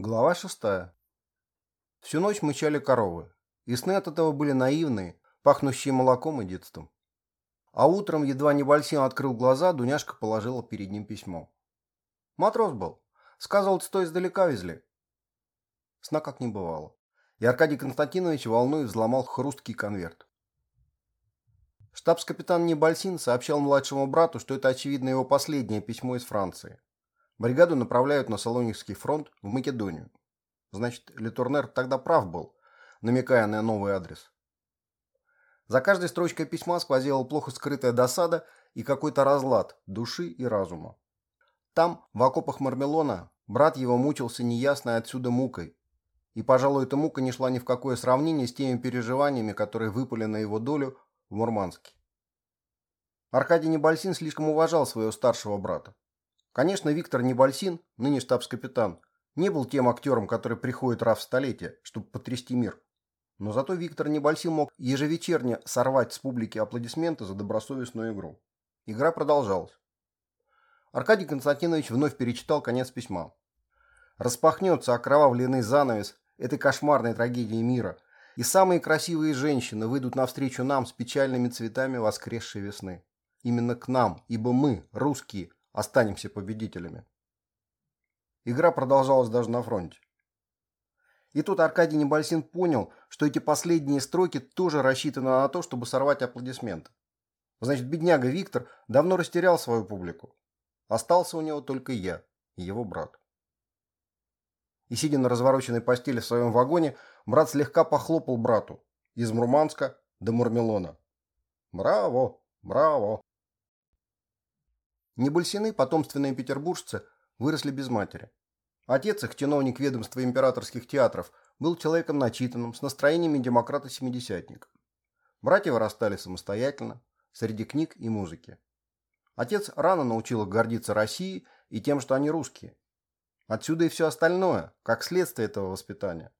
Глава шестая. Всю ночь мычали коровы, и сны от этого были наивные, пахнущие молоком и детством. А утром, едва Небольсин открыл глаза, Дуняшка положила перед ним письмо. Матрос был. Сказывал, что издалека везли. Сна как не бывало. И Аркадий Константинович волной взломал хрусткий конверт. Штабс-капитан Небольсин сообщал младшему брату, что это, очевидно, его последнее письмо из Франции. Бригаду направляют на Салоникский фронт в Македонию. Значит, Литурнер тогда прав был, намекая на новый адрес. За каждой строчкой письма сквозила плохо скрытая досада и какой-то разлад души и разума. Там, в окопах Мармелона, брат его мучился неясной отсюда мукой. И, пожалуй, эта мука не шла ни в какое сравнение с теми переживаниями, которые выпали на его долю в Мурманске. Аркадий Небольсин слишком уважал своего старшего брата. Конечно, Виктор Небольсин, ныне штабс-капитан, не был тем актером, который приходит раз в столетие, чтобы потрясти мир. Но зато Виктор Небольсин мог ежевечерне сорвать с публики аплодисменты за добросовестную игру. Игра продолжалась. Аркадий Константинович вновь перечитал конец письма. Распахнется окровавленный занавес этой кошмарной трагедии мира, и самые красивые женщины выйдут навстречу нам с печальными цветами воскресшей весны. Именно к нам, ибо мы, русские, останемся победителями. Игра продолжалась даже на фронте. И тут Аркадий Небольсин понял, что эти последние строки тоже рассчитаны на то, чтобы сорвать аплодисменты. Значит, бедняга Виктор давно растерял свою публику. Остался у него только я и его брат. И сидя на развороченной постели в своем вагоне, брат слегка похлопал брату из Мурманска до Мурмелона. «Браво! Браво!» Небольсины, потомственные петербуржцы, выросли без матери. Отец их, чиновник ведомства императорских театров, был человеком начитанным, с настроениями демократа-семидесятника. Братья вырастали самостоятельно, среди книг и музыки. Отец рано научил их гордиться Россией и тем, что они русские. Отсюда и все остальное, как следствие этого воспитания.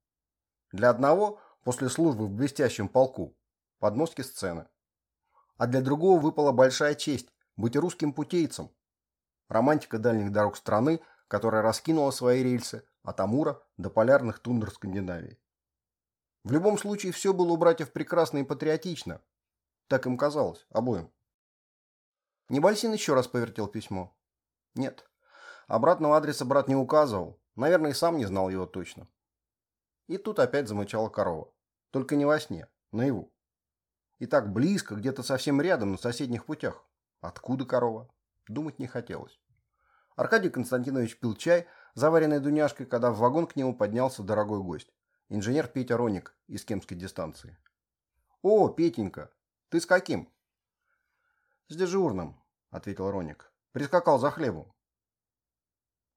Для одного, после службы в блестящем полку, подмостки сцены. А для другого выпала большая честь быть русским путейцем. Романтика дальних дорог страны, которая раскинула свои рельсы от Амура до полярных тундр Скандинавии. В любом случае, все было у братьев прекрасно и патриотично. Так им казалось, обоим. Небольсин еще раз повертел письмо. Нет, обратного адреса брат не указывал. Наверное, и сам не знал его точно. И тут опять замычала корова. Только не во сне, наяву. И так близко, где-то совсем рядом, на соседних путях. Откуда корова? Думать не хотелось. Аркадий Константинович пил чай, заваренный Дуняшкой, когда в вагон к нему поднялся дорогой гость. Инженер Петя Роник из Кемской дистанции. «О, Петенька, ты с каким?» «С дежурным», — ответил Роник. «Прискакал за хлебом».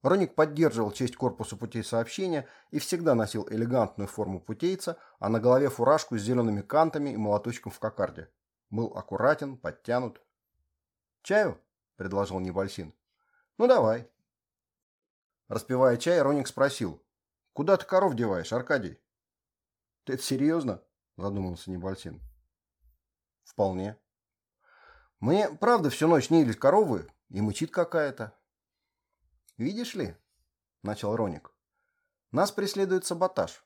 Роник поддерживал честь корпуса путей сообщения и всегда носил элегантную форму путейца, а на голове фуражку с зелеными кантами и молоточком в кокарде. Был аккуратен, подтянут, «Чаю?» – предложил Небольсин. «Ну, давай». Распивая чай, Роник спросил. «Куда ты коров деваешь, Аркадий?» «Ты это серьезно?» – задумался Небольсин. «Вполне. Мне, правда, всю ночь снились коровы, и мычит какая-то». «Видишь ли?» – начал Роник. «Нас преследует саботаж.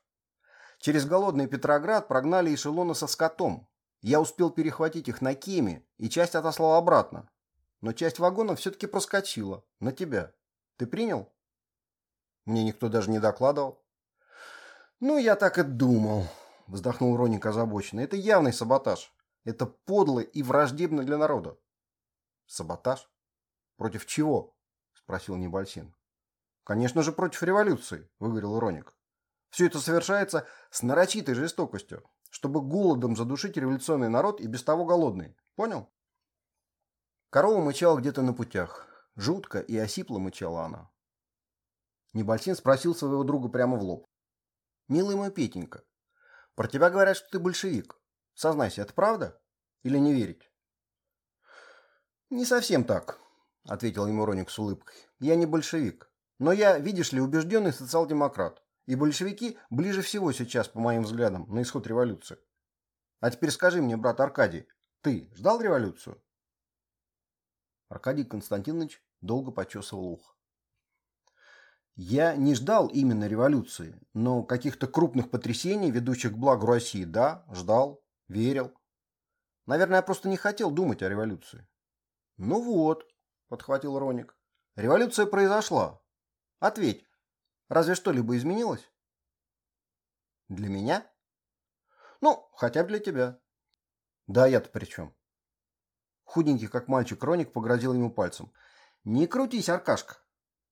Через голодный Петроград прогнали эшелоны со скотом. Я успел перехватить их на Кеме и часть отослал обратно но часть вагона все-таки проскочила. На тебя. Ты принял? Мне никто даже не докладывал. Ну, я так и думал, вздохнул Роник озабоченно. Это явный саботаж. Это подло и враждебно для народа. Саботаж? Против чего? Спросил Небольсин. Конечно же, против революции, выговорил Роник. Все это совершается с нарочитой жестокостью, чтобы голодом задушить революционный народ и без того голодный. Понял? Корова мычала где-то на путях. Жутко и осипло мычала она. Небольсин спросил своего друга прямо в лоб. «Милый мой Петенька, про тебя говорят, что ты большевик. Сознайся, это правда? Или не верить?» «Не совсем так», — ответил ему Роник с улыбкой. «Я не большевик. Но я, видишь ли, убежденный социал-демократ. И большевики ближе всего сейчас, по моим взглядам, на исход революции. А теперь скажи мне, брат Аркадий, ты ждал революцию?» Аркадий Константинович долго почесывал ухо. Я не ждал именно революции, но каких-то крупных потрясений, ведущих к благу России, да, ждал, верил. Наверное, я просто не хотел думать о революции. Ну вот, подхватил Роник. Революция произошла. Ответь, разве что-либо изменилось? Для меня? Ну, хотя бы для тебя. Да, я-то при чем? Худенький, как мальчик, Роник погрозил ему пальцем. Не крутись, Аркашка.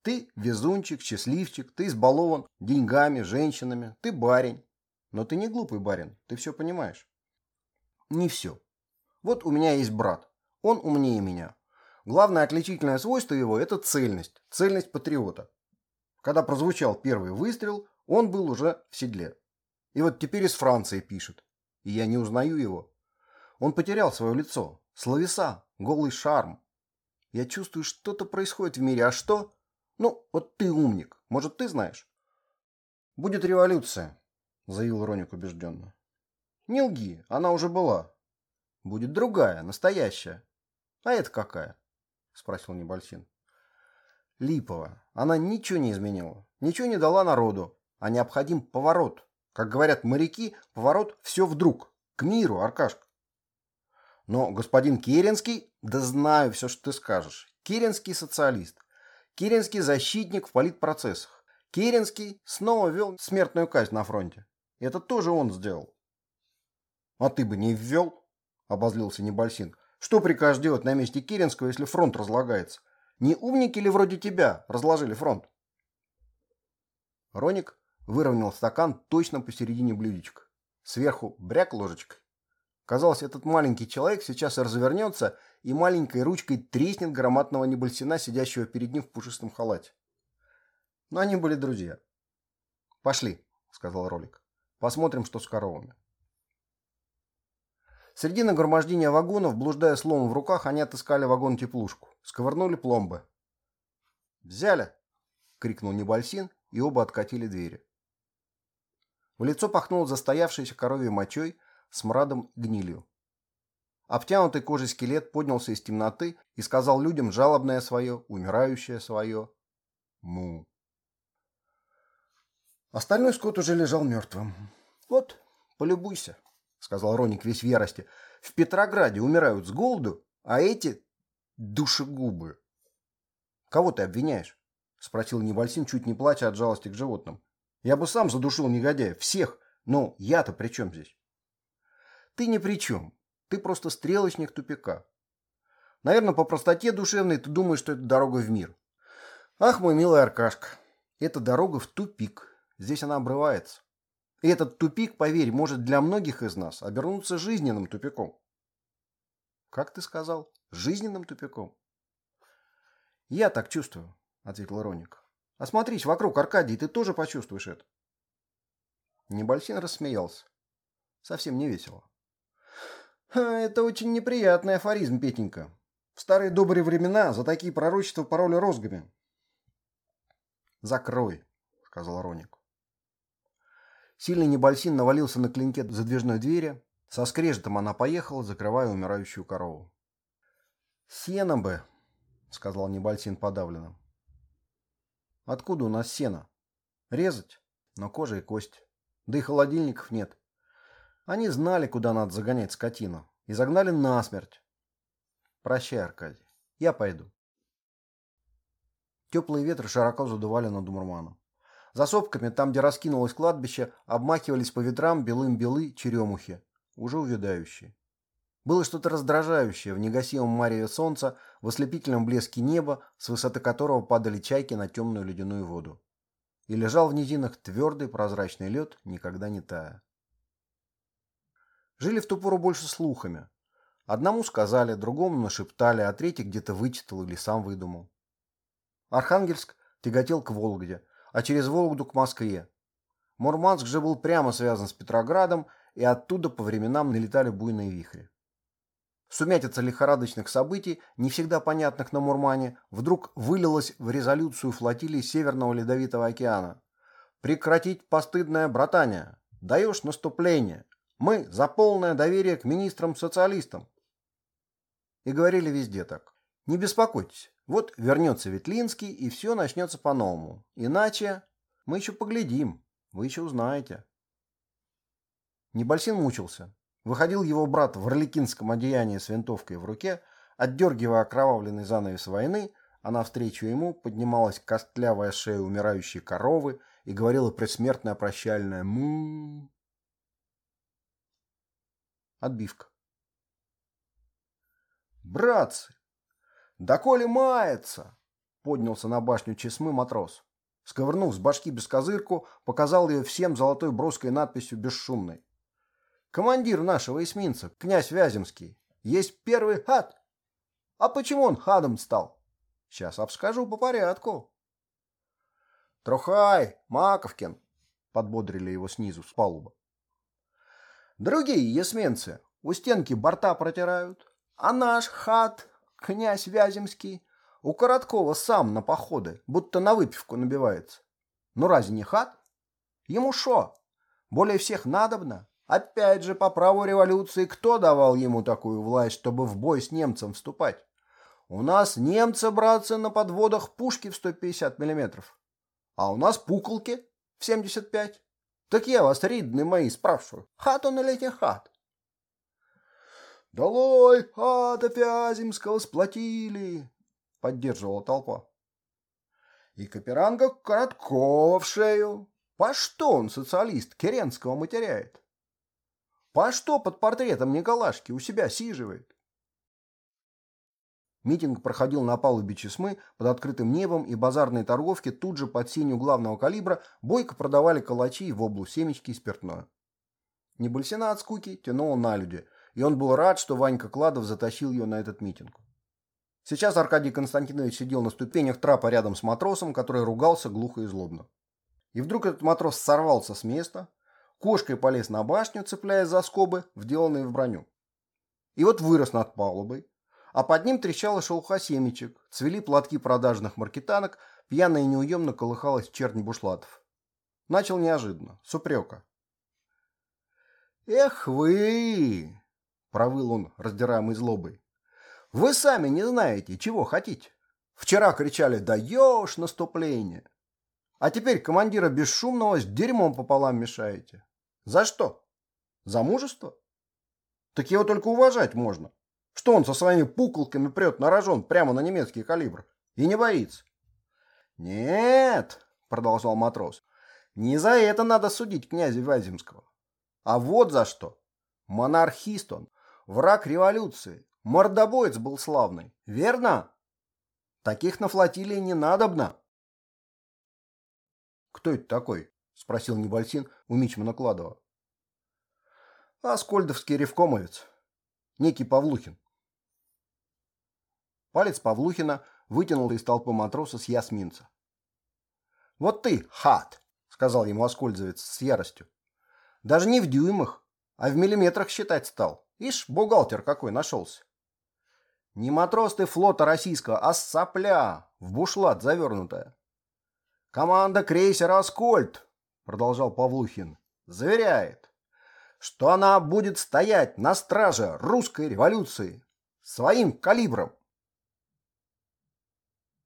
Ты везунчик, счастливчик, ты избалован деньгами, женщинами, ты барин. Но ты не глупый барин, ты все понимаешь. Не все. Вот у меня есть брат. Он умнее меня. Главное отличительное свойство его – это цельность, цельность патриота. Когда прозвучал первый выстрел, он был уже в седле. И вот теперь из Франции пишет. И я не узнаю его. Он потерял свое лицо, словеса, голый шарм. Я чувствую, что-то происходит в мире. А что? Ну, вот ты умник. Может, ты знаешь? Будет революция, заявил Роник убежденно. Не лги, она уже была. Будет другая, настоящая. А это какая? Спросил Небольсин. Липова. Она ничего не изменила. Ничего не дала народу. А необходим поворот. Как говорят моряки, поворот все вдруг. К миру, Аркашка. Но господин Керенский, да знаю все, что ты скажешь. Керенский социалист. Керенский защитник в политпроцессах. Керенский снова вел смертную казнь на фронте. Это тоже он сделал. А ты бы не ввел, обозлился Небольсин. Что прикажешь делать на месте Керенского, если фронт разлагается? Не умники ли вроде тебя разложили фронт? Роник выровнял стакан точно посередине блюдечка. Сверху бряк ложечкой. Казалось, этот маленький человек сейчас развернется и маленькой ручкой треснет громадного небольсина, сидящего перед ним в пушистом халате. Но они были друзья. «Пошли», — сказал Ролик. «Посмотрим, что с коровами». Среди нагромождения вагонов, блуждая с ломом в руках, они отыскали вагон-теплушку. Сковырнули пломбы. «Взяли!» — крикнул Небольсин, и оба откатили двери. В лицо пахнуло застоявшейся коровьей мочой, смрадом гнилью. Обтянутый кожей скелет поднялся из темноты и сказал людям жалобное свое, умирающее свое «му». Остальной скот уже лежал мертвым. «Вот, полюбуйся», — сказал Роник весь в ярости. «В Петрограде умирают с голоду, а эти — душегубы». «Кого ты обвиняешь?» — спросил Небольсин, чуть не плача от жалости к животным. «Я бы сам задушил негодяев, всех, но я-то при чем здесь?» «Ты ни при чем. Ты просто стрелочник тупика. Наверное, по простоте душевной ты думаешь, что это дорога в мир. Ах, мой милый Аркашка, это дорога в тупик. Здесь она обрывается. И этот тупик, поверь, может для многих из нас обернуться жизненным тупиком. Как ты сказал? Жизненным тупиком? Я так чувствую, ответил Роник. Осмотрись вокруг, Аркадий, ты тоже почувствуешь это. Небольсин рассмеялся. Совсем не весело. Это очень неприятный афоризм, Петенька. В старые добрые времена за такие пророчества пароли розгами. Закрой, сказал Роник. Сильный небольсин навалился на клинке задвижной двери. Со скрежетом она поехала, закрывая умирающую корову. «Сено бы», — сказал Небольсин подавленно. «Откуда у нас сено? Резать? Но кожа и кость. Да и холодильников нет. Они знали, куда надо загонять скотину. И загнали насмерть. Прощай, Аркадий. Я пойду. Теплые ветры широко задували над Умурманом. За сопками, там, где раскинулось кладбище, обмахивались по ветрам белым-белы черемухи, уже увядающие. Было что-то раздражающее в негасимом мареве солнца, в ослепительном блеске неба, с высоты которого падали чайки на темную ледяную воду. И лежал в низинах твердый прозрачный лед, никогда не тая. Жили в ту пору больше слухами. Одному сказали, другому нашептали, а третий где-то вычитал или сам выдумал. Архангельск тяготел к Вологде, а через Вологду к Москве. Мурманск же был прямо связан с Петроградом, и оттуда по временам налетали буйные вихри. Сумятица лихорадочных событий, не всегда понятных на Мурмане, вдруг вылилась в резолюцию флотилии Северного Ледовитого океана. «Прекратить постыдное братание! Даешь наступление! Мы за полное доверие к министрам-социалистам. И говорили везде так. Не беспокойтесь, Вот вернется Ветлинский, и все начнется по-новому. Иначе мы еще поглядим, вы еще узнаете. Небольсин мучился. Выходил его брат в орликинском одеянии с винтовкой в руке, отдергивая окровавленный занавес войны, а навстречу ему поднималась костлявая шея умирающей коровы и говорила предсмертное прощальное му Отбивка. «Братцы, да коли мается!» — поднялся на башню Чесмы матрос. Сковырнув с башки бескозырку, показал ее всем золотой броской надписью «Бесшумной». «Командир нашего эсминца, князь Вяземский, есть первый хад. А почему он хадом стал? Сейчас обскажу по порядку». «Трухай, Маковкин!» — подбодрили его снизу, с палубы. Другие эсминцы у стенки борта протирают, а наш хат, князь Вяземский, у Короткова сам на походы, будто на выпивку набивается. Ну разве не хат? Ему шо? Более всех надобно. Опять же, по праву революции, кто давал ему такую власть, чтобы в бой с немцем вступать? У нас немцы, братцы, на подводах пушки в 150 миллиметров. А у нас пуколки в 75. Так я вас, ридные мои, спрашиваю, хат он или не хат? «Долой, хата Вяземского сплотили!» поддерживала толпа. И Каперанга Короткова в шею. По что он, социалист, Керенского матеряет? По что под портретом Николашки у себя сиживает? Митинг проходил на палубе Чесмы под открытым небом, и базарные торговки тут же под синюю главного калибра бойко продавали калачи, в облу семечки и спиртное. Небольсина от скуки тянула на люди, и он был рад, что Ванька Кладов затащил ее на этот митинг. Сейчас Аркадий Константинович сидел на ступенях трапа рядом с матросом, который ругался глухо и злобно. И вдруг этот матрос сорвался с места, кошкой полез на башню, цепляясь за скобы, вделанные в броню. И вот вырос над палубой, а под ним трещала шелуха семечек, цвели платки продажных маркетанок, пьяно и неуемно колыхалась чернь бушлатов. Начал неожиданно, с упрека. «Эх вы!» – провыл он, раздираемый злобой. Вы сами не знаете, чего хотите. Вчера кричали «даешь наступление», а теперь командира бесшумного с дерьмом пополам мешаете. За что? За мужество? Так его только уважать можно. Что он со своими пуколками прет на рожон прямо на немецкий калибр и не боится? Нет, продолжал матрос, не за это надо судить князя Вяземского. А вот за что. Монархист он, враг революции, Мордобоец был славный, верно? Таких на флотилии не надобно. Кто это такой? Спросил Небольсин у Мичмана Кладова. Аскольдовский ревкомовец. Некий Павлухин. Палец Павлухина вытянул из толпы матроса с ясминца. «Вот ты, хат!» — сказал ему оскользовец с яростью. «Даже не в дюймах, а в миллиметрах считать стал. Ишь, бухгалтер какой нашелся. Не матрос ты флота российского, а сопля, в бушлат завернутая. Команда крейсера «Аскольд», продолжал Павлухин, заверяет, что она будет стоять на страже русской революции своим калибром.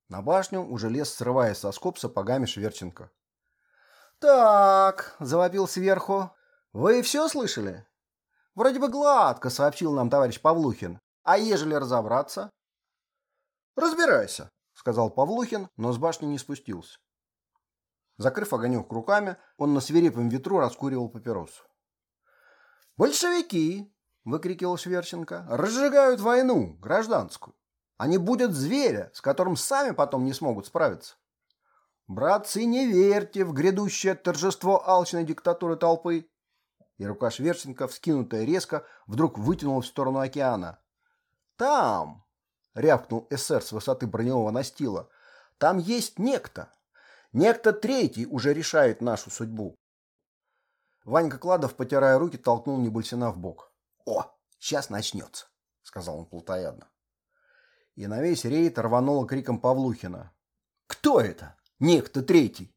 На башню уже лез, срываясь со скоб сапогами Шверченко. «Так», — завопил сверху, — «вы все слышали?» «Вроде бы гладко», — сообщил нам товарищ Павлухин. А ежели разобраться? Разбирайся, сказал Павлухин, но с башни не спустился. Закрыв огонек руками, он на свирепом ветру раскуривал папиросу. «Большевики!» — выкрикивал Шверченко. «Разжигают войну, гражданскую. Они будут зверя, с которым сами потом не смогут справиться. Братцы, не верьте в грядущее торжество алчной диктатуры толпы!» И рука Шверченко, вскинутая резко, вдруг вытянула в сторону океана. «Там!» — рявкнул эсэр с высоты броневого настила. «Там есть некто. Некто третий уже решает нашу судьбу». Ванька Кладов, потирая руки, толкнул Небольсина в бок. «О, сейчас начнется!» — сказал он плотоядно. И на весь рейд рвануло криком Павлухина. «Кто это? Некто третий!»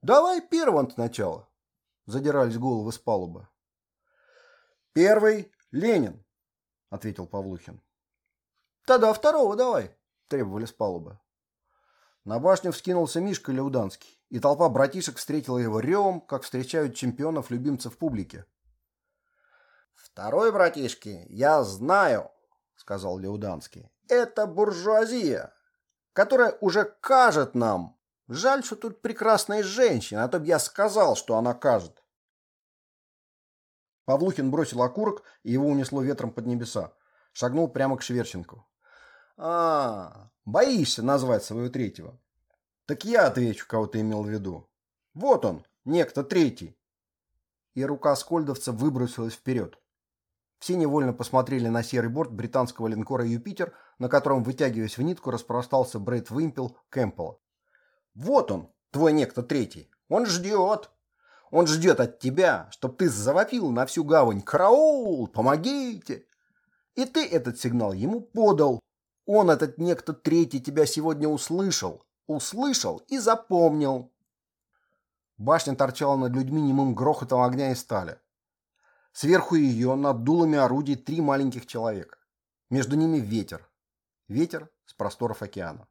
«Давай первым сначала!» — задирались головы с палубы. «Первый — Ленин!» ответил Павлухин. Тогда второго давай, требовали с палубы. На башню вскинулся Мишка Леуданский, и толпа братишек встретила его ревом, как встречают чемпионов-любимцев публики. «Второй, братишки, я знаю», — сказал Леуданский. «Это буржуазия, которая уже кажет нам. Жаль, что тут прекрасная женщина, а то б я сказал, что она кажет». Павлухин бросил окурок, и его унесло ветром под небеса. Шагнул прямо к Шверченку. «А, боишься назвать своего третьего?» «Так я отвечу, кого ты имел в виду. Вот он, некто третий». И рука скольдовца выбросилась вперед. Все невольно посмотрели на серый борт британского линкора «Юпитер», на котором, вытягиваясь в нитку, распростался Брэд Вимпел Кэмпбелла. «Вот он, твой некто третий. Он ждет. Он ждет от тебя, чтоб ты завопил на всю гавань «Караул! Помогите!» И ты этот сигнал ему подал. Он, этот некто третий, тебя сегодня услышал. Услышал и запомнил. Башня торчала над людьми немым грохотом огня и стали. Сверху ее, над дулами орудий, три маленьких человека. Между ними ветер. Ветер с просторов океана.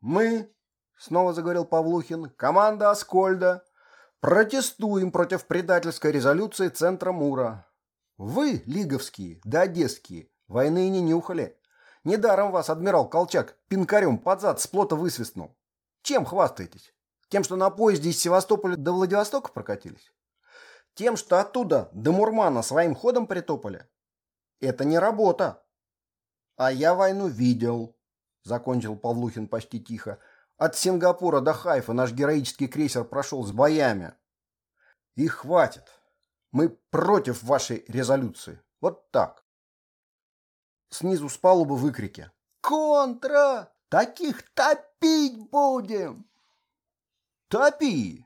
«Мы», — снова заговорил Павлухин, — «команда Аскольда, протестуем против предательской резолюции Центра Мура. Вы, лиговские, да одесские, войны и не нюхали. Недаром вас адмирал Колчак пинкарем под зад с плота высвистнул. Чем хвастаетесь? Тем, что на поезде из Севастополя до Владивостока прокатились? Тем, что оттуда до Мурмана своим ходом притопали? Это не работа. А я войну видел, закончил Павлухин почти тихо. От Сингапура до Хайфа наш героический крейсер прошел с боями. И хватит. Мы против вашей резолюции. Вот так. Снизу с палубы выкрики. «Контра! Таких топить будем!» «Топи!»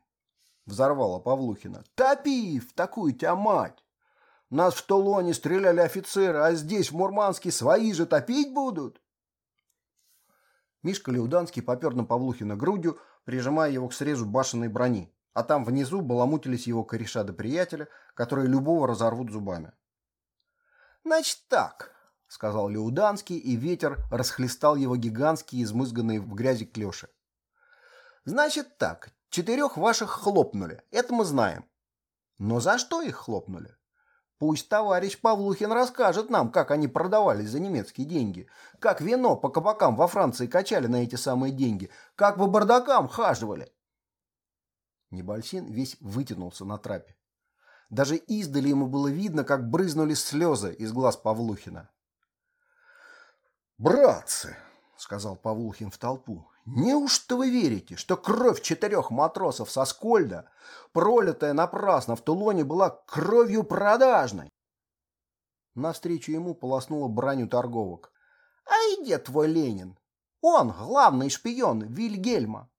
Взорвала Павлухина. «Топи! В такую тебя мать! Нас в Тулоне стреляли офицеры, а здесь, в Мурманске, свои же топить будут!» Мишка Леуданский попер на Павлухина грудью, прижимая его к срезу башенной брони, а там внизу баламутились его кореша до приятеля, которые любого разорвут зубами. «Значит так», — сказал Леуданский, и ветер расхлестал его гигантские, измызганные в грязи клеши. «Значит так, Четырех ваших хлопнули, это мы знаем. Но за что их хлопнули? Пусть товарищ Павлухин расскажет нам, как они продавались за немецкие деньги, как вино по кабакам во Франции качали на эти самые деньги, как по бардакам хаживали. Небольсин весь вытянулся на трапе. Даже издали ему было видно, как брызнули слезы из глаз Павлухина. «Братцы!» — сказал Павлухин в толпу. Неужто вы верите, что кровь четырех матросов со Скольда, пролитая напрасно в Тулоне, была кровью продажной? Навстречу ему полоснула бранью торговок. А где твой Ленин? Он главный шпион Вильгельма.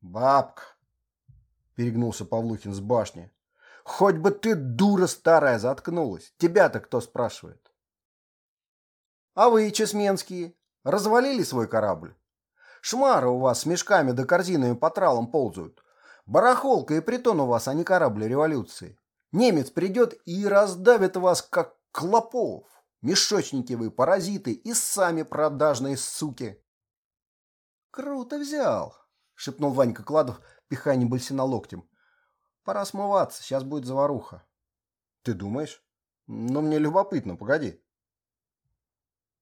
Бабка, перегнулся Павлухин с башни. Хоть бы ты, дура старая, заткнулась. Тебя-то кто спрашивает? А вы, Чесменские, Развалили свой корабль? Шмары у вас с мешками да корзинами по тралам ползают. Барахолка и притон у вас, а не корабль революции. Немец придет и раздавит вас, как клопов. Мешочники вы, паразиты и сами продажные суки. Круто взял, шепнул Ванька Кладов, пихая Небольсина локтем. Пора смываться, сейчас будет заваруха. Ты думаешь? Но ну, мне любопытно, погоди.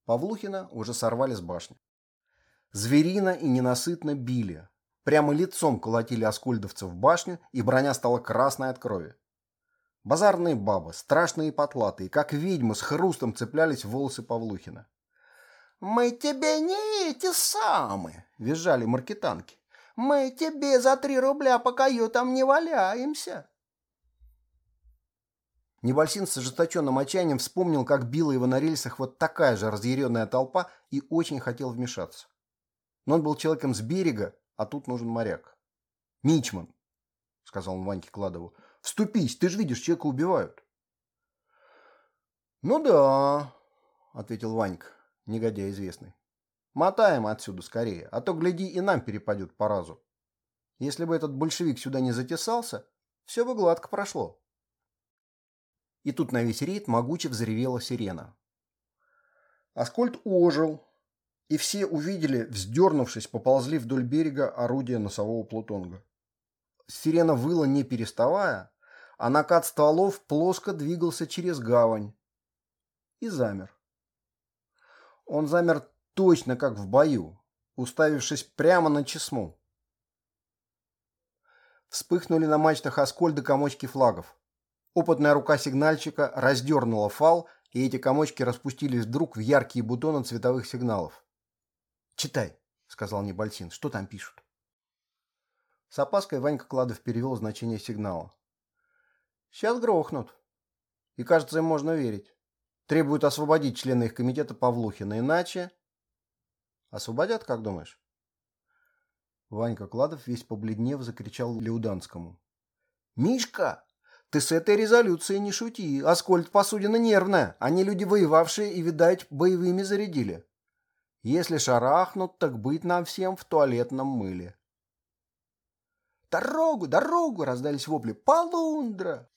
Павлухина уже сорвали с башни. Зверина и ненасытно били. Прямо лицом колотили оскольдовцев в башню, и броня стала красной от крови. Базарные бабы, страшные потлатые, как ведьмы, с хрустом цеплялись в волосы Павлухина. «Мы тебе не эти самые!» – визжали маркетанки. «Мы тебе за три рубля по каютам не валяемся!» Небольсин с ожесточенным отчаянием вспомнил, как била его на рельсах вот такая же разъяренная толпа и очень хотел вмешаться. Но он был человеком с берега, а тут нужен моряк. «Мичман», — сказал он Ваньке Кладову, — «вступись, ты же видишь, человека убивают». «Ну да», — ответил Ванька, негодяй известный. «Мотаем отсюда скорее, а то, гляди, и нам перепадет по разу. Если бы этот большевик сюда не затесался, все бы гладко прошло». И тут на весь рейд могуче взревела сирена. Аскольд ожил, и все увидели, вздернувшись, поползли вдоль берега орудия носового плутонга. Сирена выла не переставая, а накат стволов плоско двигался через гавань. И замер. Он замер точно как в бою, уставившись прямо на чесму. Вспыхнули на мачтах Аскольда комочки флагов. Опытная рука сигнальщика раздернула фал, и эти комочки распустились вдруг в яркие бутоны цветовых сигналов. «Читай», — сказал Небольсин, — «что там пишут?» С опаской Ванька Кладов перевел значение сигнала. «Сейчас грохнут. И, кажется, им можно верить. Требуют освободить члена их комитета Павлухина, иначе...» «Освободят, как думаешь?» Ванька Кладов, весь побледнев, закричал Леуданскому. «Мишка, ты с этой резолюцией не шути. Аскольд посудина нервная. Они люди воевавшие и, видать, боевыми зарядили. Если шарахнут, так быть нам всем в туалетном мыле». «Дорогу, дорогу!» — раздались вопли. «Полундра!»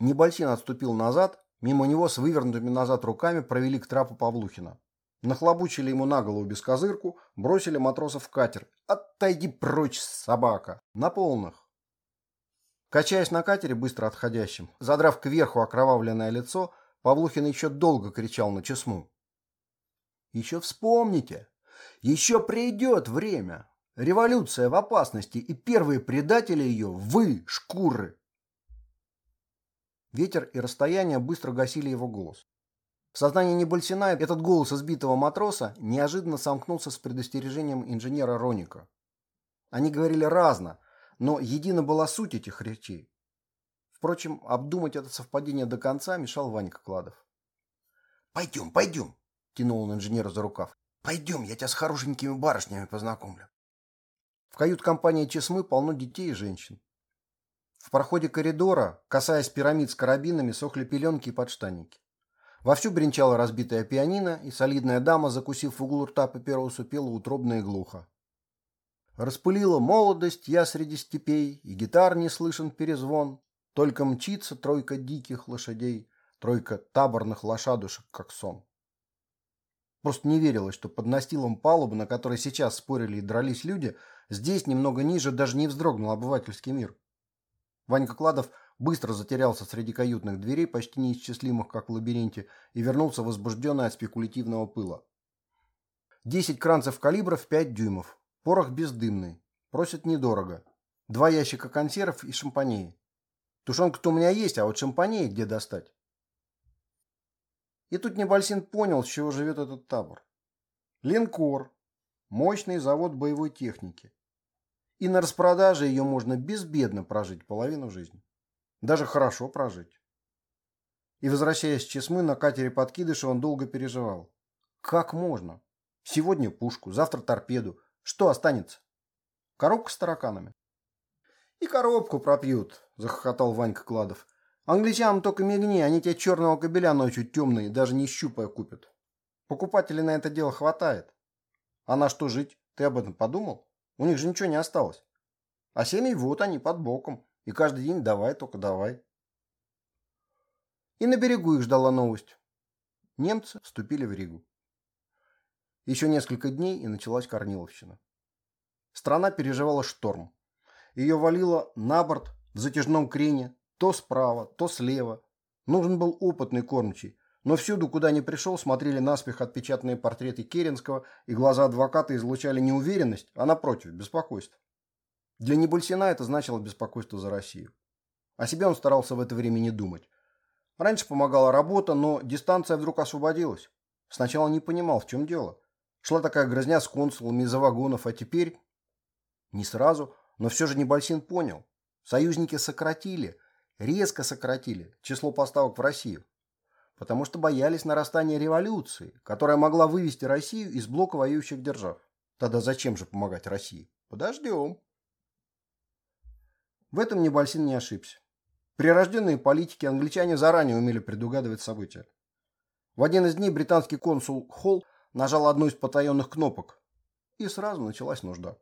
Небольсин отступил назад. Мимо него с вывернутыми назад руками провели к трапу Павлухина. Нахлобучили ему на голову бескозырку, бросили матросов в катер. «Отойди прочь, собака!» На полных. Качаясь на катере, быстро отходящим, задрав кверху окровавленное лицо, Павлухин еще долго кричал на чесму. «Еще вспомните! Еще придет время! Революция в опасности, и первые предатели ее – вы, шкуры!» Ветер и расстояние быстро гасили его голос. В сознании Небольсина этот голос избитого матроса неожиданно сомкнулся с предостережением инженера Роника. Они говорили разно, но едина была суть этих речей. Впрочем, обдумать это совпадение до конца мешал Ванька Кладов. «Пойдем, пойдем!» – тянул он инженера за рукав. «Пойдем, я тебя с хорошенькими барышнями познакомлю». В кают-компании Чесмы полно детей и женщин. В проходе коридора, касаясь пирамид с карабинами, сохли пеленки и подштанники. Вовсю бренчала разбитая пианино, и солидная дама, закусив в углу рта папиросу, пела утробно и глухо. Распылила молодость я среди степей, и гитар не слышен перезвон. Только мчится тройка диких лошадей, тройка таборных лошадушек, как сон. Просто не верилось, что под настилом палубы, на которой сейчас спорили и дрались люди, здесь, немного ниже, даже не вздрогнул обывательский мир. Ванька Кладов быстро затерялся среди каютных дверей, почти неисчислимых, как в лабиринте, и вернулся возбужденный от спекулятивного пыла. Десять кранцев калибров пять дюймов. Порох бездымный. Просят недорого. Два ящика консервов и шампаней. Тушенка-то у меня есть, а вот шампаней где достать? И тут Небольсин понял, с чего живет этот табор. Линкор. Мощный завод боевой техники. И на распродаже ее можно безбедно прожить половину жизни. Даже хорошо прожить. И возвращаясь с Чесмы на катере подкидыша, он долго переживал. Как можно? Сегодня пушку, завтра торпеду. Что останется? Коробка с тараканами. И коробку пропьют, захохотал Ванька Кладов. Англичанам только мигни, они тебе черного кобеля ночью темные, даже не щупая купят. Покупателей на это дело хватает. А на что жить? Ты об этом подумал? У них же ничего не осталось. А семьи вот они под боком. И каждый день давай, только давай. И на берегу их ждала новость. Немцы вступили в Ригу. Еще несколько дней, и началась Корниловщина. Страна переживала шторм. Ее валило на борт в затяжном крене, то справа, то слева. Нужен был опытный кормчий, но всюду, куда ни пришел, смотрели наспех отпечатанные портреты Керенского, и глаза адвоката излучали не уверенность, а напротив, беспокойство. Для Небульсина это значило беспокойство за Россию. О себе он старался в это время не думать. Раньше помогала работа, но дистанция вдруг освободилась. Сначала не понимал, в чем дело. Шла такая грызня с консулами из-за вагонов, а теперь... Не сразу, но все же Небольсин понял. Союзники сократили, резко сократили число поставок в Россию. Потому что боялись нарастания революции, которая могла вывести Россию из блока воюющих держав. Тогда зачем же помогать России? Подождем. В этом Небольсин не ошибся. Прирожденные политики англичане заранее умели предугадывать события. В один из дней британский консул Холл нажал одну из потаенных кнопок, и сразу началась нужда.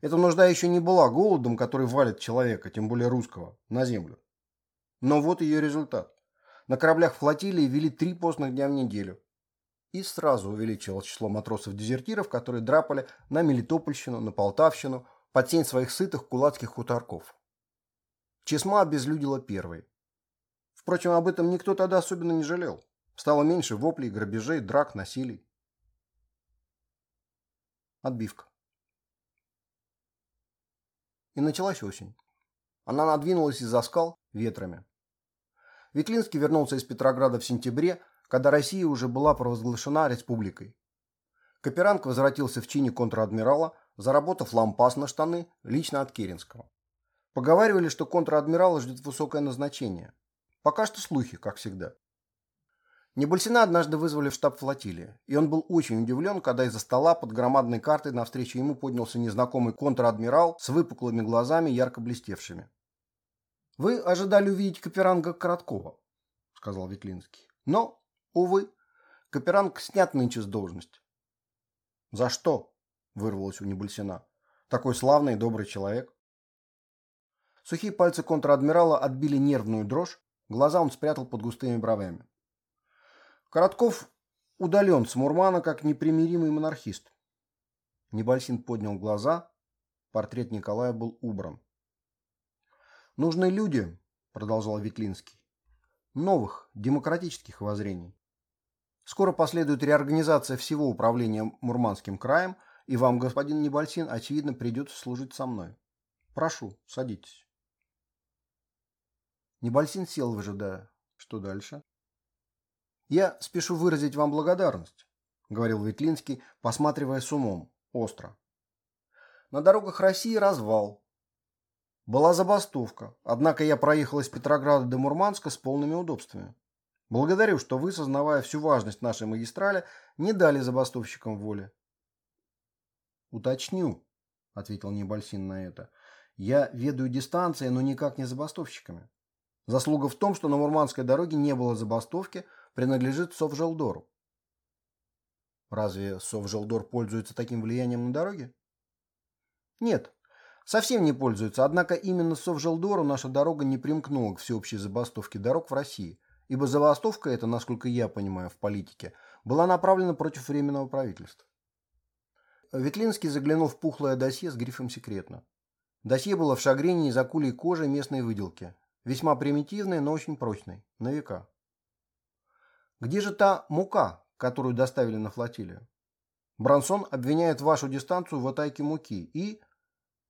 Эта нужда еще не была голодом, который валит человека, тем более русского, на землю. Но вот ее результат. На кораблях флотилии вели три постных дня в неделю. и сразу увеличивал число матросов-дезертиров, которые драпали на Мелитопольщину, на Полтавщину, под тень своих сытых кулацких хуторков. Чесма обезлюдила первой. Впрочем, об этом никто тогда особенно не жалел. Стало меньше воплей, грабежей, драк, насилий. Отбивка. И началась осень. Она надвинулась из-за скал ветрами. Ветлинский вернулся из Петрограда в сентябре, когда Россия уже была провозглашена республикой. Каперанг возвратился в чине контр-адмирала, заработав лампас на штаны лично от Керенского. Поговаривали, что контр-адмирала ждет высокое назначение. Пока что слухи, как всегда. Небольсина однажды вызвали в штаб флотилии, и он был очень удивлен, когда из-за стола под громадной картой навстречу ему поднялся незнакомый контр-адмирал с выпуклыми глазами, ярко блестевшими. «Вы ожидали увидеть Каперанга Короткова», — сказал Ветлинский. «Но, увы, Каперанг снят нынче с должности». «За что?» — вырвалось у Небольсина. «Такой славный и добрый человек». Сухие пальцы контр-адмирала отбили нервную дрожь, глаза он спрятал под густыми бровями. Коротков удален с Мурмана как непримиримый монархист. Небольсин поднял глаза. Портрет Николая был убран. «Нужны люди», — продолжал Ветлинский, — «новых, демократических воззрений. Скоро последует реорганизация всего управления Мурманским краем, и вам, господин Небольсин, очевидно, придется служить со мной. Прошу, садитесь». Небольсин сел, выжидая. Что дальше? «Я спешу выразить вам благодарность», — говорил Ветлинский, посматривая с умом, остро. «На дорогах России развал. Была забастовка, однако я проехал из Петрограда до Мурманска с полными удобствами. Благодарю, что вы, сознавая всю важность нашей магистрали, не дали забастовщикам воли». «Уточню», — ответил Небольсин на это. «Я ведаю дистанцией, но никак не забастовщиками. Заслуга в том, что на Мурманской дороге не было забастовки, — принадлежит Совжелдору. Разве Совжелдор пользуется таким влиянием на дороге? Нет, совсем не пользуется, однако именно Совжелдору наша дорога не примкнула к всеобщей забастовке дорог в России, ибо забастовка эта, насколько я понимаю в политике, была направлена против Временного правительства. Ветлинский заглянул в пухлое досье с грифом «Секретно». Досье было в шагрене из акулей кожи местной выделки, весьма примитивной, но очень прочной, на века. Где же та мука, которую доставили на флотилию? Брансон обвиняет вашу дистанцию в атаке муки и...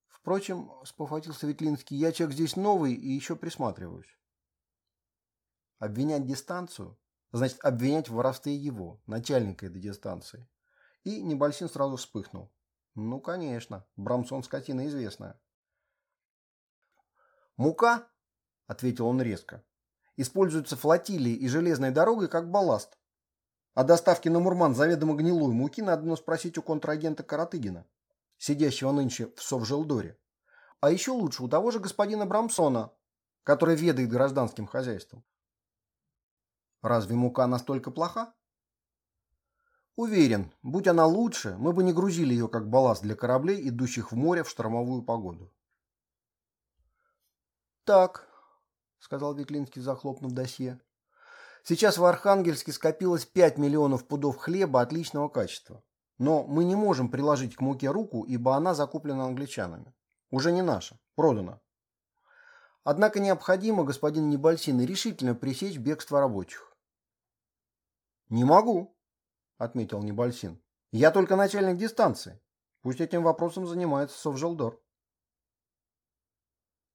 Впрочем, спохватился Ветлинский, я человек здесь новый и еще присматриваюсь. Обвинять дистанцию значит обвинять в воровстве его, начальника этой дистанции. И Небольсин сразу вспыхнул. Ну, конечно, Брамсон скотина известная. «Мука?» — ответил он резко используются флотилией и железной дорогой как балласт. О доставке на Мурман заведомо гнилой муки надо спросить у контрагента Каратыгина, сидящего нынче в Совжелдоре. А еще лучше у того же господина Брамсона, который ведает гражданским хозяйством. Разве мука настолько плоха? Уверен, будь она лучше, мы бы не грузили ее как балласт для кораблей, идущих в море в штормовую погоду. Так, сказал Ветлинский, захлопнув досье. Сейчас в Архангельске скопилось 5 миллионов пудов хлеба отличного качества. Но мы не можем приложить к муке руку, ибо она закуплена англичанами. Уже не наша, продана. Однако необходимо, господин Небольсин, решительно пресечь бегство рабочих. «Не могу», — отметил Небольсин. «Я только начальник дистанции. Пусть этим вопросом занимается Совжелдор».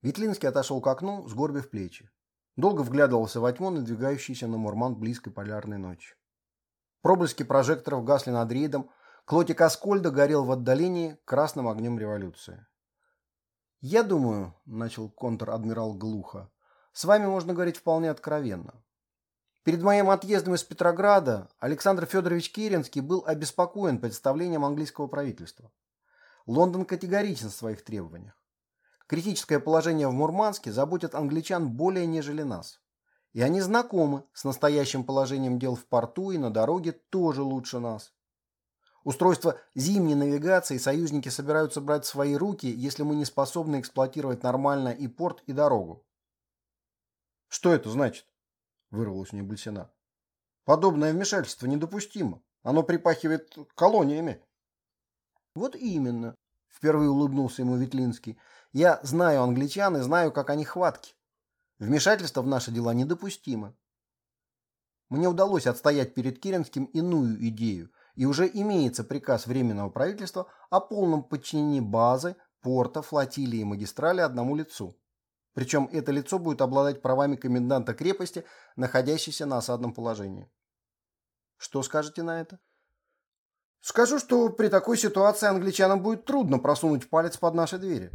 Ветлинский отошел к окну, сгорбив плечи. Долго вглядывался во тьму, надвигающийся на Мурман близкой полярной ночи. Проблески прожекторов гасли над рейдом, Клотик Аскольда горел в отдалении красным огнем революции. «Я думаю», — начал контр-адмирал глухо, — «с вами можно говорить вполне откровенно. Перед моим отъездом из Петрограда Александр Федорович Керенский был обеспокоен представлением английского правительства. Лондон категоричен в своих требованиях. Критическое положение в Мурманске заботит англичан более нежели нас. И они знакомы с настоящим положением дел в порту и на дороге тоже лучше нас. Устройство зимней навигации союзники собираются брать в свои руки, если мы не способны эксплуатировать нормально и порт, и дорогу. «Что это значит?» – вырвалось у Небыльсина. «Подобное вмешательство недопустимо. Оно припахивает колониями. Вот именно, впервые улыбнулся ему Ветлинский. Я знаю англичан и знаю, как они хватки. Вмешательство в наши дела недопустимо. Мне удалось отстоять перед Керенским иную идею, и уже имеется приказ Временного правительства о полном подчинении базы, порта, флотилии и магистрали одному лицу. Причем это лицо будет обладать правами коменданта крепости, находящейся на осадном положении. Что скажете на это? Скажу, что при такой ситуации англичанам будет трудно просунуть палец под наши двери.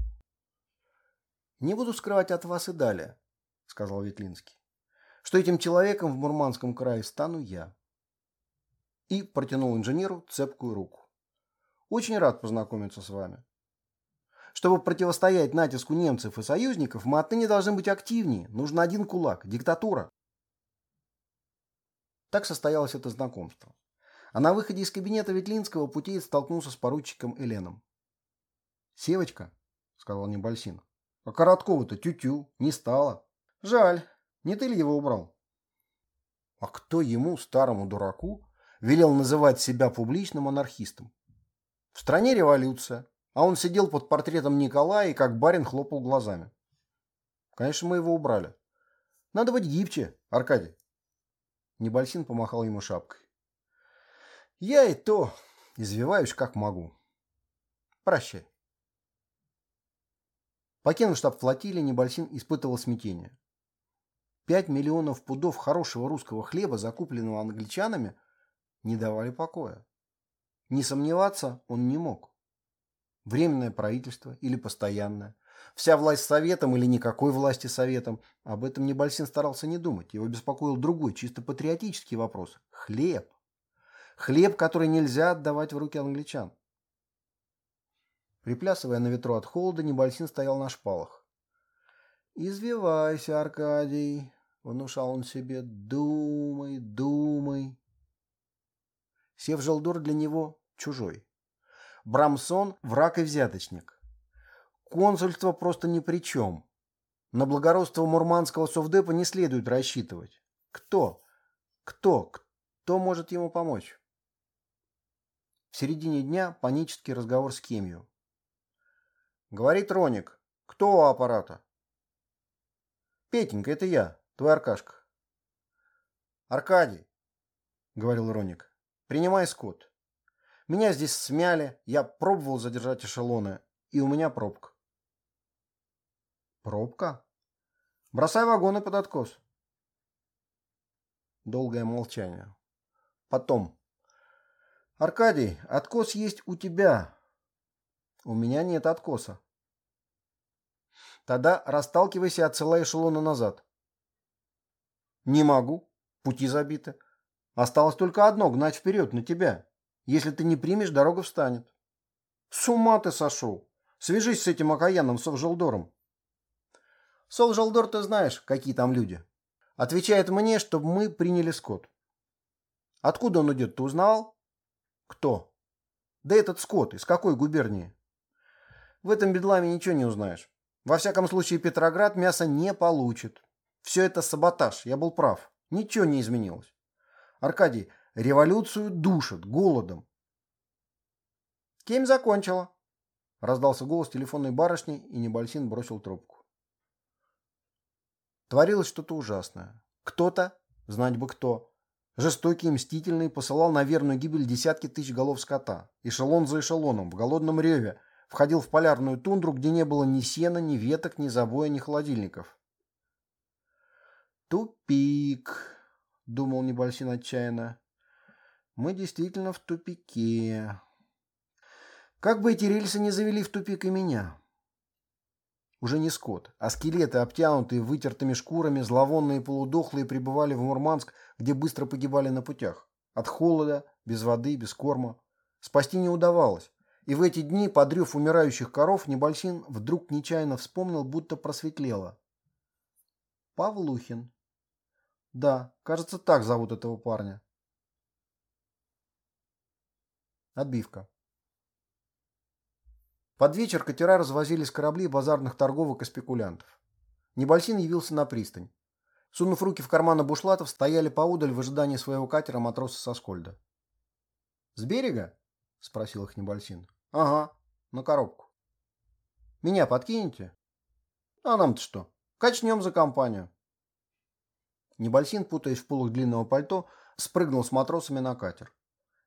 Не буду скрывать от вас и далее, сказал Ветлинский, что этим человеком в Мурманском крае стану я. И протянул инженеру цепкую руку. Очень рад познакомиться с вами. Чтобы противостоять натиску немцев и союзников, мы отныне должны быть активнее. Нужен один кулак. Диктатура. Так состоялось это знакомство. А на выходе из кабинета Ветлинского путеец столкнулся с поручиком Эленом. «Севочка», — сказал Небольсин, — «а Короткова-то тю-тю, не стало. Жаль, не ты ли его убрал?» А кто ему, старому дураку, велел называть себя публичным анархистом? В стране революция, а он сидел под портретом Николая и как барин хлопал глазами. Конечно, мы его убрали. Надо быть гибче, Аркадий. Небольсин помахал ему шапкой. Я и то извиваюсь как могу. Прощай. Покинув штаб флотилии, Небольсин испытывал смятение. Пять миллионов пудов хорошего русского хлеба, закупленного англичанами, не давали покоя. Не сомневаться он не мог. Временное правительство или постоянное. Вся власть советом или никакой власти советом. Об этом Небольсин старался не думать. Его беспокоил другой, чисто патриотический вопрос. Хлеб. Хлеб, который нельзя отдавать в руки англичан. Приплясывая на ветру от холода, Небольсин стоял на шпалах. «Извивайся, Аркадий», — внушал он себе, — «думай, думай». Сев Желдор для него чужой. Брамсон – враг и взяточник. Консульство просто ни при чем. На благородство мурманского совдепа не следует рассчитывать. Кто? Кто? Кто может ему помочь? В середине дня панический разговор с Кемью. Говорит Роник. Кто у аппарата? Петенька, это я, твой Аркашка. Аркадий, говорил Роник, принимай скот. Меня здесь смяли, я пробовал задержать эшелоны, и у меня пробка. Пробка? Бросай вагоны под откос. Долгое молчание. Потом. Аркадий, откос есть у тебя. У меня нет откоса. Тогда расталкивайся и отсылай эшелоны назад. Не могу. Пути забиты. Осталось только одно — гнать вперед, на тебя. Если ты не примешь, дорога встанет. С ума ты сошел. Свяжись с этим окаянным Совжелдором. Совжелдор ты знаешь, какие там люди. Отвечает мне, чтобы мы приняли скот. Откуда он идет, ты узнал? Кто? Да этот скот, из какой губернии? В этом бедламе ничего не узнаешь. Во всяком случае, Петроград мясо не получит. Все это саботаж, я был прав. Ничего не изменилось. Аркадий, Революцию душат голодом. «Кем закончила?» Раздался голос телефонной барышни, и Небольсин бросил трубку. Творилось что-то ужасное. Кто-то, знать бы кто, жестокий и мстительный, посылал на верную гибель десятки тысяч голов скота. Эшелон за эшелоном, в голодном реве, входил в полярную тундру, где не было ни сена, ни веток, ни забоя, ни холодильников. «Тупик», — думал Небольсин отчаянно. Мы действительно в тупике. Как бы эти рельсы не завели в тупик и меня. Уже не скот, а скелеты, обтянутые вытертыми шкурами, зловонные полудохлые, прибывали в Мурманск, где быстро погибали на путях. От холода, без воды, без корма. Спасти не удавалось. И в эти дни, подрев умирающих коров, Небольсин вдруг нечаянно вспомнил, будто просветлело. Павлухин. Да, кажется, так зовут этого парня. Отбивка. Под вечер катера развозили с кораблей базарных торговок и спекулянтов. Небольсин явился на пристань. Сунув руки в карманы бушлатов, стояли поудаль в ожидании своего катера матросы со Скольда. С берега? Спросил их Небольсин. Ага, на коробку. Меня подкинете? А нам-то что? Качнем за компанию. Небольсин, путаясь в полах длинного пальто, спрыгнул с матросами на катер.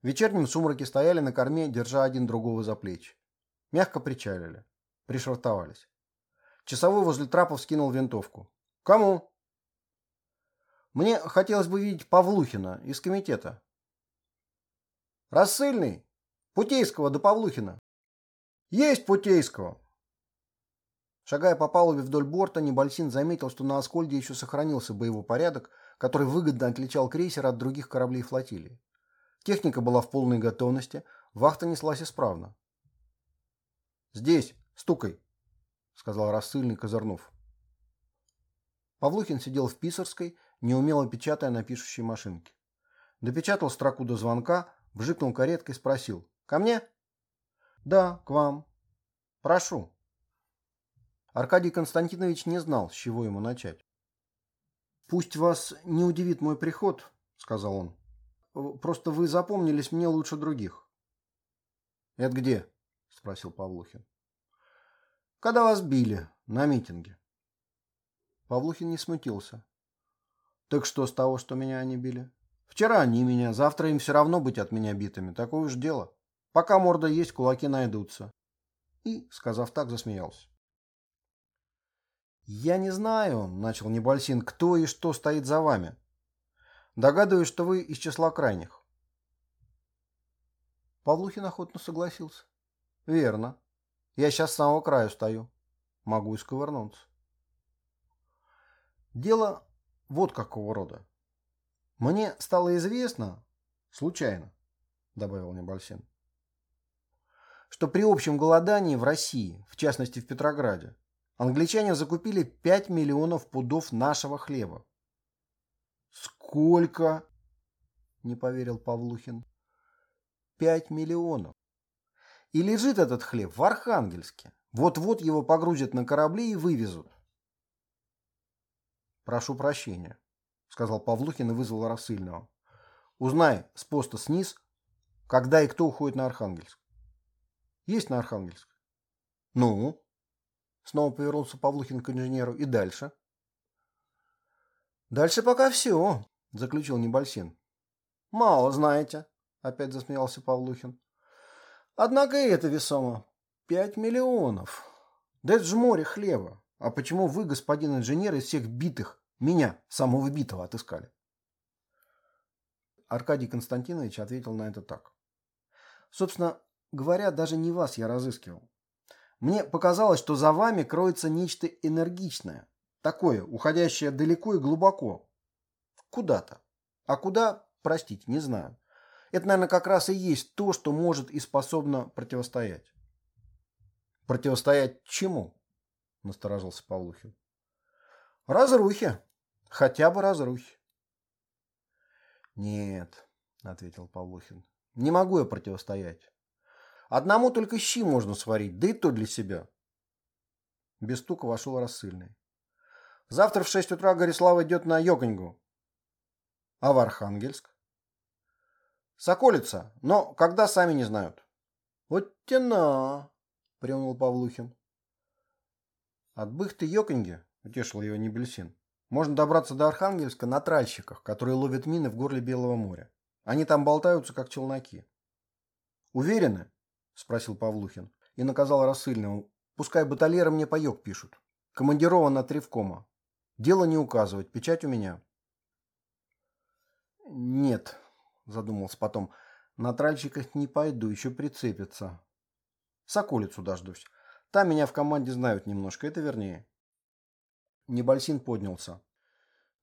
В вечернем сумраке стояли на корме, держа один другого за плечи. Мягко причалили. Пришвартовались. Часовой возле трапов скинул винтовку. «Кому?» «Мне хотелось бы видеть Павлухина из комитета». «Рассыльный! Путейского до Павлухина!» «Есть Путейского!» Шагая по палубе вдоль борта, Небольсин заметил, что на Аскольде еще сохранился боевой порядок, который выгодно отличал крейсер от других кораблей флотилии. Техника была в полной готовности, вахта неслась исправно. «Здесь, стукай», — сказал рассыльный Козырнов. Павлухин сидел в писарской, неумело печатая на пишущей машинке. Допечатал строку до звонка, вжикнул кареткой и спросил. «Ко мне?» «Да, к вам». «Прошу». Аркадий Константинович не знал, с чего ему начать. «Пусть вас не удивит мой приход», — сказал он. «Просто вы запомнились мне лучше других». «Это где?» — спросил Павлухин. «Когда вас били на митинге». Павлухин не смутился. «Так что с того, что меня они били? Вчера они меня, завтра им все равно быть от меня битыми. Такое уж дело. Пока морда есть, кулаки найдутся». И, сказав так, засмеялся. «Я не знаю», — начал Небольсин, — «кто и что стоит за вами. Догадываюсь, что вы из числа крайних». Павлухин охотно согласился. «Верно. Я сейчас с самого краю стою. Могу и сковырнуться». Дело вот какого рода. Мне стало известно, случайно, добавил Небольсин, что при общем голодании в России, в частности в Петрограде, Англичане закупили 5 миллионов пудов нашего хлеба. Сколько? Не поверил Павлухин. 5 миллионов. И лежит этот хлеб в Архангельске. Вот-вот его погрузят на корабли и вывезут. Прошу прощения, сказал Павлухин и вызвал рассыльного. Узнай с поста СНИС, когда и кто уходит на Архангельск. Есть на Архангельск? Ну? Снова повернулся Павлухин к инженеру. И дальше? Дальше пока все, заключил Небольсин. Мало знаете, опять засмеялся Павлухин. Однако и это весомо. Пять миллионов. Да это же море хлеба. А почему вы, господин инженер, из всех битых меня, самого битого, отыскали? Аркадий Константинович ответил на это так. Собственно говоря, даже не вас я разыскивал. Мне показалось, что за вами кроется нечто энергичное, такое, уходящее далеко и глубоко. Куда-то. А куда, простите, не знаю. Это, наверное, как раз и есть то, что может и способно противостоять. Противостоять чему? Насторожился Павлухин. Разрухе. Хотя бы разрухе. Нет, ответил Павлухин. Не могу я противостоять. Одному только щи можно сварить, да и то для себя. Без стука вошел рассыльный. Завтра в шесть утра Горислав идет на Йоконьгу. А в Архангельск? Соколица, но когда сами не знают. Вот тяна, приунул Павлухин. От быхты Йоконьги, утешил его Небельсин, можно добраться до Архангельска на тральщиках, которые ловят мины в горле Белого моря. Они там болтаются, как челноки. Уверены? — спросил Павлухин. И наказал рассыльному. «Пускай батальеры мне паёк пишут. Командирован от Ревкома. Дело не указывать, печать у меня». «Нет», — задумался потом, — «на тральщиках не пойду, еще прицепятся. Соколицу дождусь. Там меня в команде знают немножко, это вернее». Небольсин поднялся.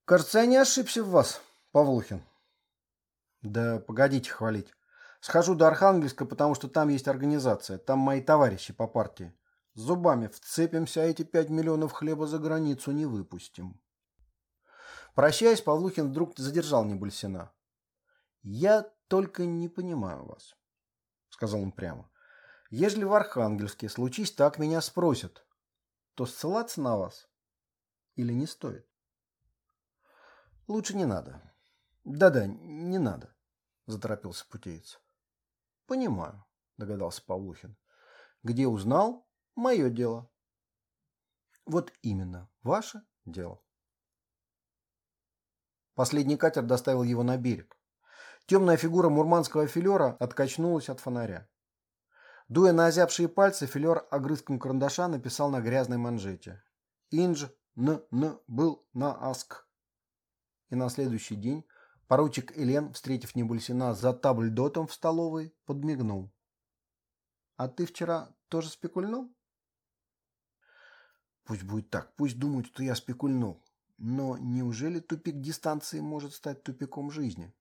«Кажется, я не ошибся в вас, Павлухин». «Да погодите хвалить. Схожу до Архангельска, потому что там есть организация, там мои товарищи по партии. С зубами вцепимся, а эти пять миллионов хлеба за границу не выпустим. Прощаясь, Павлухин вдруг задержал Небольсина. «Я только не понимаю вас», — сказал он прямо. «Ежели в Архангельске случись так меня спросят, то ссылаться на вас или не стоит?» «Лучше не надо». «Да-да, не надо», — заторопился путеец. Понимаю, догадался Павлухин. Где узнал? Мое дело. Вот именно, ваше дело. Последний катер доставил его на берег. Темная фигура мурманского филера откачнулась от фонаря. Дуя на озябшие пальцы, филер огрызком карандаша написал на грязной манжете. «Инж н н был на аск». И на следующий день поручик Элен, встретив Небульсина за табльдотом в столовой, подмигнул. «А ты вчера тоже спекульнул?» «Пусть будет так, пусть думают, что я спекульнул. Но неужели тупик дистанции может стать тупиком жизни?»